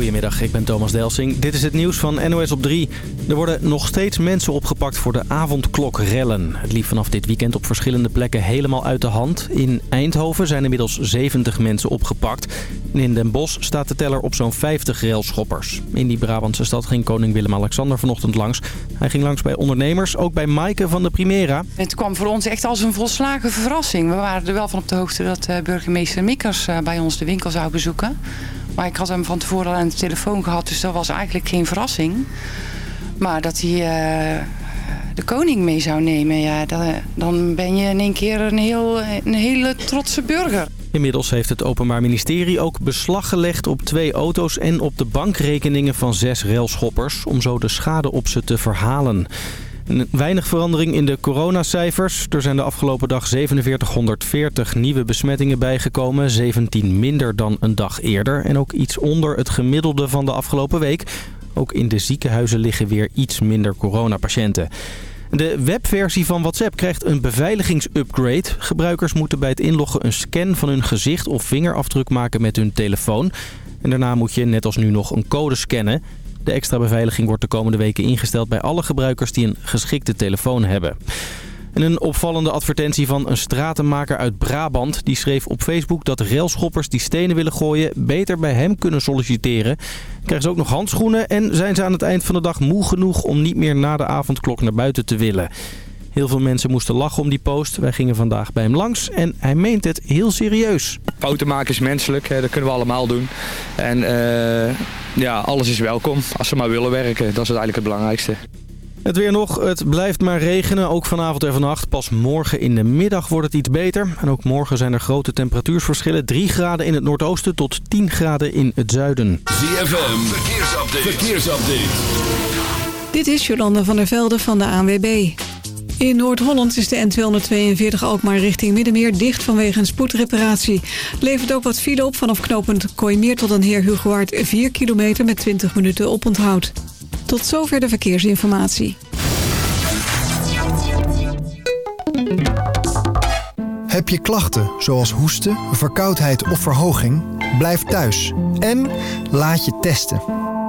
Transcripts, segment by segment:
Goedemiddag, ik ben Thomas Delsing. Dit is het nieuws van NOS op 3. Er worden nog steeds mensen opgepakt voor de avondklokrellen. Het liep vanaf dit weekend op verschillende plekken helemaal uit de hand. In Eindhoven zijn inmiddels 70 mensen opgepakt. En in Den Bosch staat de teller op zo'n 50 railschoppers. In die Brabantse stad ging koning Willem-Alexander vanochtend langs. Hij ging langs bij ondernemers, ook bij Maaike van de Primera. Het kwam voor ons echt als een volslagen verrassing. We waren er wel van op de hoogte dat eh, burgemeester Mikkers eh, bij ons de winkel zou bezoeken. Maar ik had hem van tevoren al aan de telefoon gehad, dus dat was eigenlijk geen verrassing. Maar dat hij uh, de koning mee zou nemen, ja, dan ben je in één keer een, heel, een hele trotse burger. Inmiddels heeft het Openbaar Ministerie ook beslag gelegd op twee auto's en op de bankrekeningen van zes railschoppers... om zo de schade op ze te verhalen. Weinig verandering in de coronacijfers. Er zijn de afgelopen dag 4740 nieuwe besmettingen bijgekomen. 17 minder dan een dag eerder. En ook iets onder het gemiddelde van de afgelopen week. Ook in de ziekenhuizen liggen weer iets minder coronapatiënten. De webversie van WhatsApp krijgt een beveiligingsupgrade. Gebruikers moeten bij het inloggen een scan van hun gezicht of vingerafdruk maken met hun telefoon. En daarna moet je net als nu nog een code scannen. De extra beveiliging wordt de komende weken ingesteld bij alle gebruikers die een geschikte telefoon hebben. En een opvallende advertentie van een stratenmaker uit Brabant. Die schreef op Facebook dat railschoppers die stenen willen gooien beter bij hem kunnen solliciteren. Krijgen ze ook nog handschoenen en zijn ze aan het eind van de dag moe genoeg om niet meer na de avondklok naar buiten te willen. Heel veel mensen moesten lachen om die post. Wij gingen vandaag bij hem langs en hij meent het heel serieus. Fouten maken is menselijk, dat kunnen we allemaal doen. En uh, ja, alles is welkom als ze maar willen werken. Dat is eigenlijk het belangrijkste. Het weer nog. Het blijft maar regenen, ook vanavond en vannacht. Pas morgen in de middag wordt het iets beter. En ook morgen zijn er grote temperatuursverschillen. 3 graden in het noordoosten tot 10 graden in het zuiden. ZFM, verkeersupdate. verkeersupdate. Dit is Jolanda van der Velde van de ANWB. In Noord-Holland is de N242 Alkmaar richting Middenmeer dicht vanwege een spoedreparatie. Levert ook wat file op vanaf knooppunt Kooimeer tot een Heer Hugowaard 4 kilometer met 20 minuten oponthoud. Tot zover de verkeersinformatie. Heb je klachten zoals hoesten, verkoudheid of verhoging? Blijf thuis en laat je testen.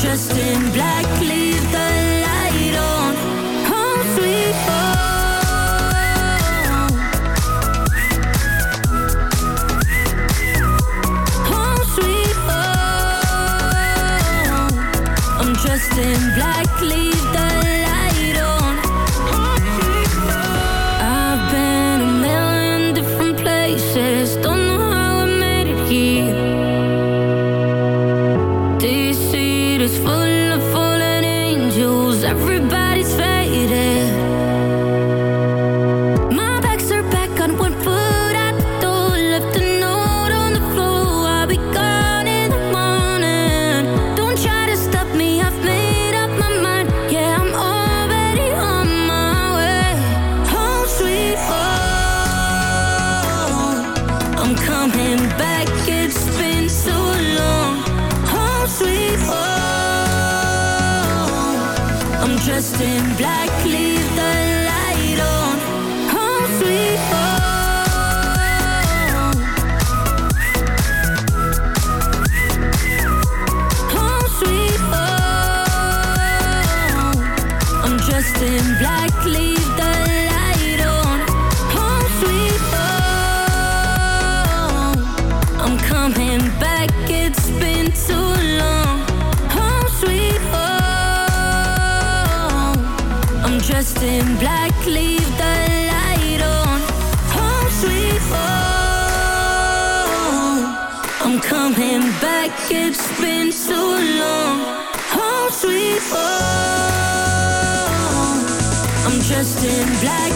Dressed in black, leave like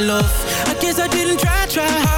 love. I guess I didn't try, try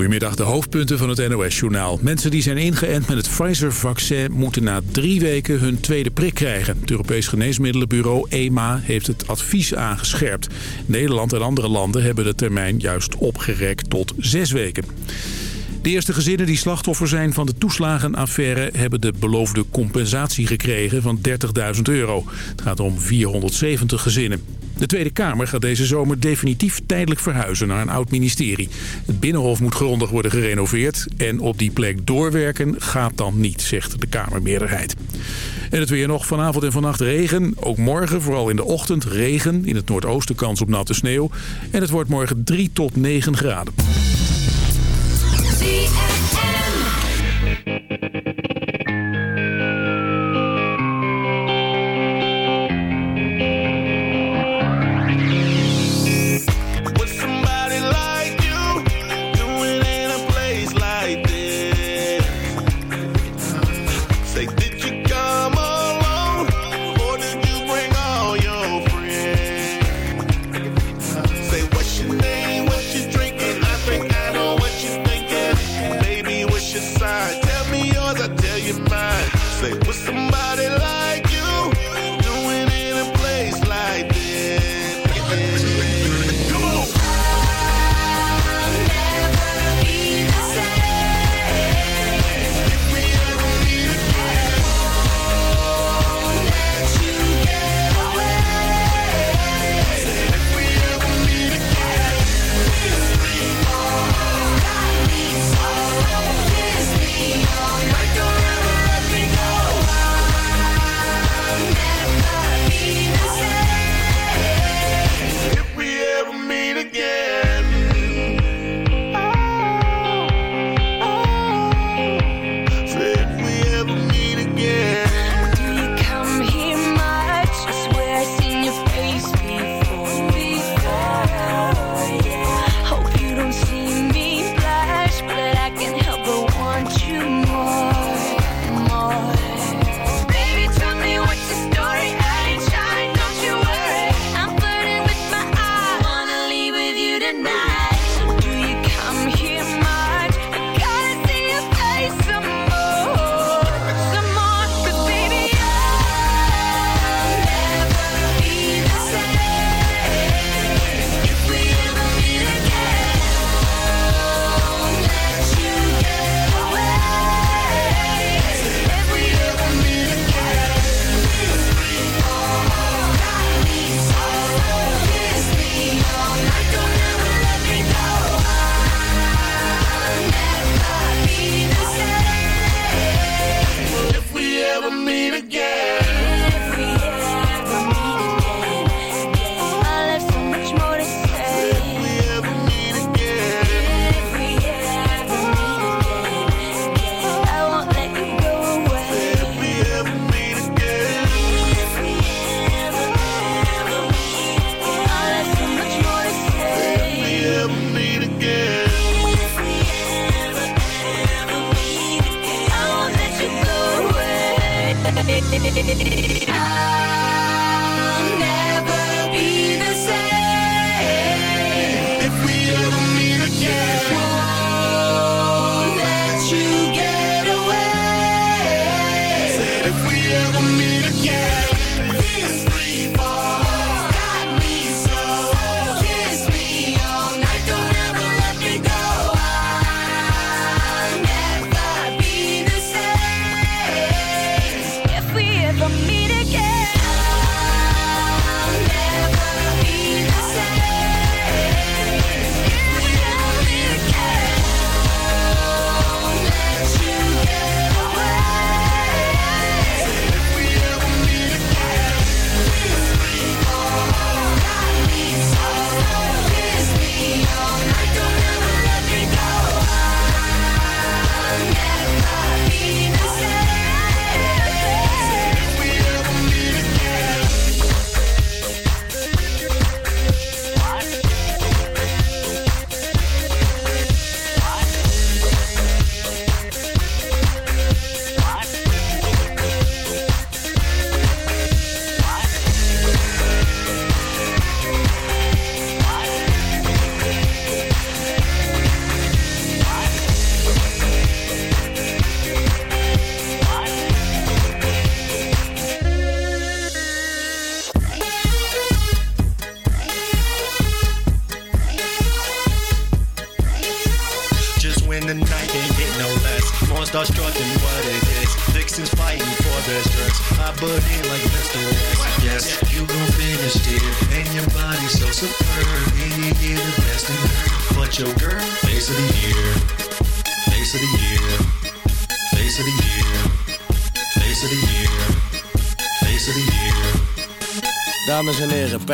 Goedemiddag, de hoofdpunten van het NOS-journaal. Mensen die zijn ingeënt met het Pfizer-vaccin moeten na drie weken hun tweede prik krijgen. Het Europees Geneesmiddelenbureau EMA heeft het advies aangescherpt. Nederland en andere landen hebben de termijn juist opgerekt tot zes weken. De eerste gezinnen die slachtoffer zijn van de toeslagenaffaire... hebben de beloofde compensatie gekregen van 30.000 euro. Het gaat om 470 gezinnen. De Tweede Kamer gaat deze zomer definitief tijdelijk verhuizen naar een oud ministerie. Het Binnenhof moet grondig worden gerenoveerd... en op die plek doorwerken gaat dan niet, zegt de Kamermeerderheid. En het weer nog vanavond en vannacht regen. Ook morgen, vooral in de ochtend, regen. In het noordoosten kans op natte sneeuw. En het wordt morgen 3 tot 9 graden.